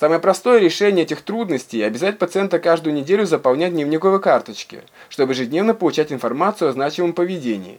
Самое простое решение этих трудностей – обязать пациента каждую неделю заполнять дневниковые карточки, чтобы ежедневно получать информацию о значимом поведении.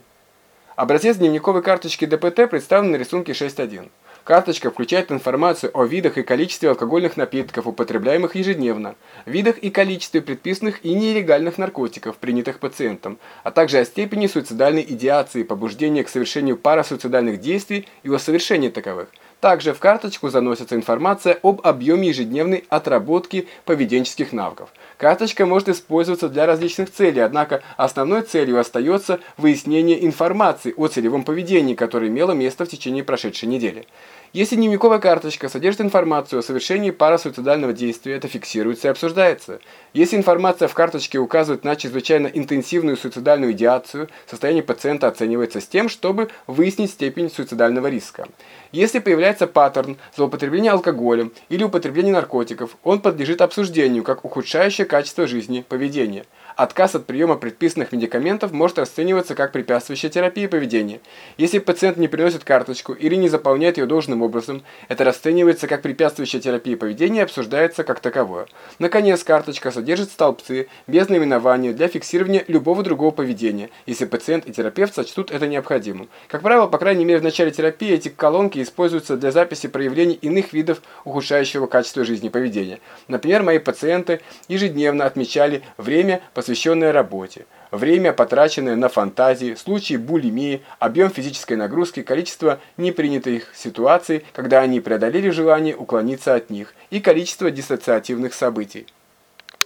Образец дневниковой карточки ДПТ представлен на рисунке 6.1. Карточка включает информацию о видах и количестве алкогольных напитков, употребляемых ежедневно, видах и количестве предписанных и нелегальных наркотиков, принятых пациентом, а также о степени суицидальной идеации, побуждения к совершению парасуицидальных действий и о совершении таковых. Также в карточку заносится информация об объеме ежедневной отработки поведенческих навыков. Карточка может использоваться для различных целей, однако основной целью остается выяснение информации о целевом поведении, которое имело место в течение прошедшей недели. Если дневниковая карточка содержит информацию о совершении парасуицидального действия, это фиксируется и обсуждается. Если информация в карточке указывает на чрезвычайно интенсивную суицидальную идеацию, состояние пациента оценивается с тем, чтобы выяснить степень суицидального риска. Если появляется паттерн злоупотребления алкоголем или употребления наркотиков, он подлежит обсуждению как ухудшающее качество жизни поведение. Отказ от приема предписанных медикаментов может расцениваться как препятствующая терапии поведения. Если пациент не приносит карточку или не заполняет ее должным образом, это расценивается как препятствующая терапии поведения и обсуждается как таковое. Наконец, карточка содержит столбцы без наименования для фиксирования любого другого поведения, если пациент и терапевт сочтут это необходимым. Как правило, по крайней мере в начале терапии эти колонки используются для записи проявлений иных видов ухудшающего качества жизни поведения. Например, мои пациенты ежедневно отмечали время, посвященное работе, время, потраченное на фантазии, случаи булимии, объем физической нагрузки, количество непринятых ситуаций, когда они преодолели желание уклониться от них, и количество диссоциативных событий.